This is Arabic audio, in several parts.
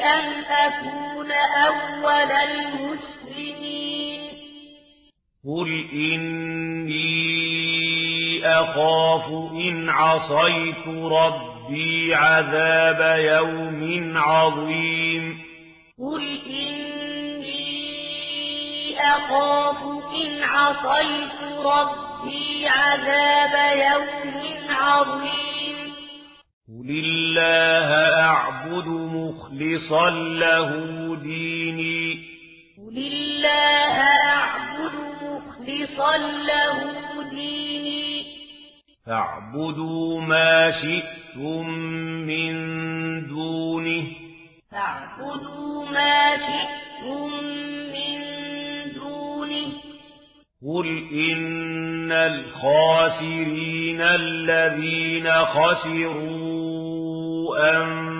أن أكون أول المسلمين قل إني أخاف إن عصيت ربي عذاب يوم عظيم قل إني أخاف إن عصيت ربي عذاب يوم عظيم مخلصا له ديني. قل الله أعبد مخلصا له ديني. فاعبدوا ما شئتم من دونه. فاعبدوا ما شئتم من دونه. قل إن الخاسرين الذين خسروا أنفسهم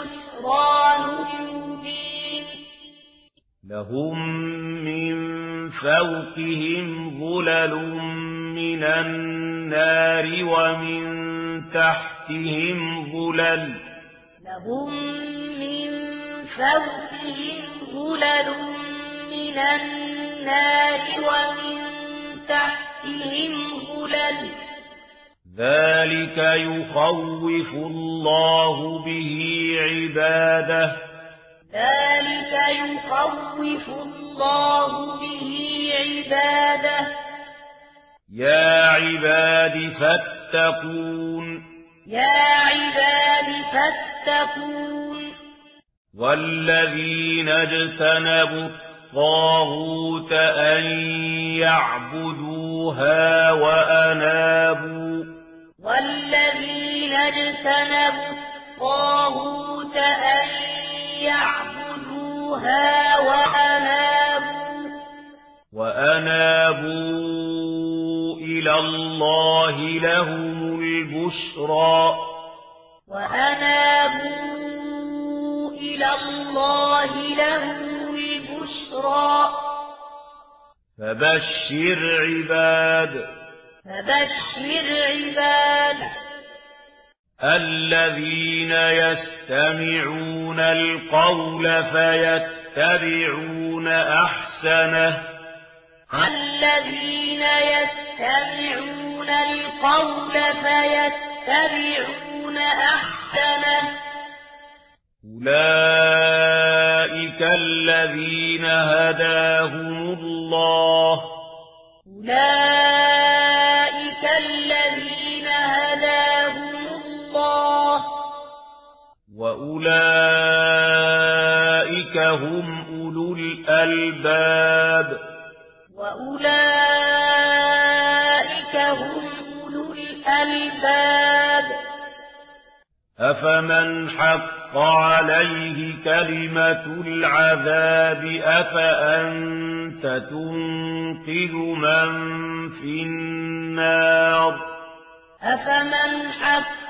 لهم من فوقهم ظلل من النار ومن تحتهم ظلل لهم من فوقهم ظلل من النار ومن تحتهم ظلل ذلك يخوف الله به عباده. ذلك يخوف الله به عباده. يا عباد فاتقون. يا عباد فاتقون. والذين اجتنبوا الطاغوت أن يعبدوها وأنابوا والذين اجتنبوا الطاغوت أن يعبدوها وأنابوا وأنابوا إلى الله لهم البشرى. وأنابوا إلى الله لهم البشرى. فبشر عباد. فبشر عباد. الذين يستمعون القول فيتبعون أحسنه الذين يستمعون القول فيتبعون أحسنه أولئك الذين هداهم الله أولئك وَأُولَئِكَ هُمْ أُولُو الْأَلْبَابِ وَأُولَئِكَ هُمْ أُولُو الْأَلْبَابِ أَفَمَنْ حَقَّ عَلَيْهِ كَلِمَةُ الْعَذَابِ أَفَأَنْتَ تُنْقِذُ مَنْ فِي النَّارِ أَفَمَنْ حَقَّ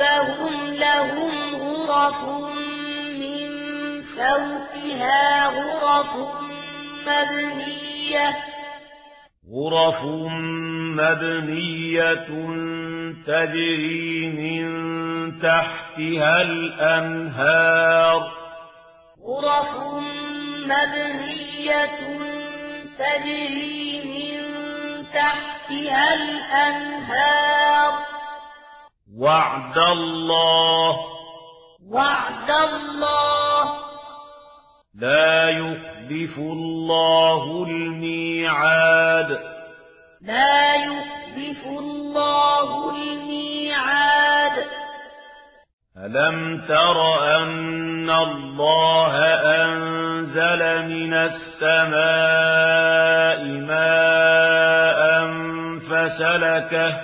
ربهم لهم غرف من فوقها غرف مبنية. غرف مبنية تجري من تحتها الأنهار. غرف مبنية تجري من تحتها الأنهار. وعد الله وعد الله. لا يخلف الله الميعاد. لا يخلف الله الميعاد. ألم تر أن الله أنزل من السماء ماء فسلكه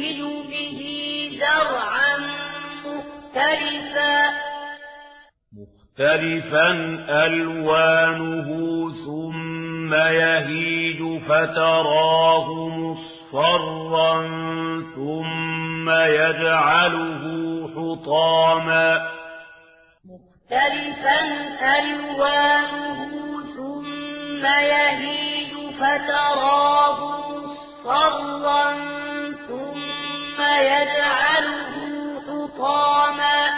نخرج به زرعا مختلفا مختلفا ألوانه ثم يهيج فتراه مصفرا ثم يجعله حطاما مختلفا ألوانه ثم يهيج فتراه مصفرا يجعله حطاما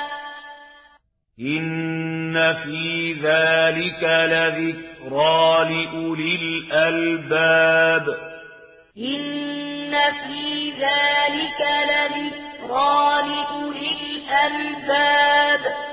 إن في ذلك لذكرى لأولي الألباب إن في ذلك لذكرى لأولي الألباب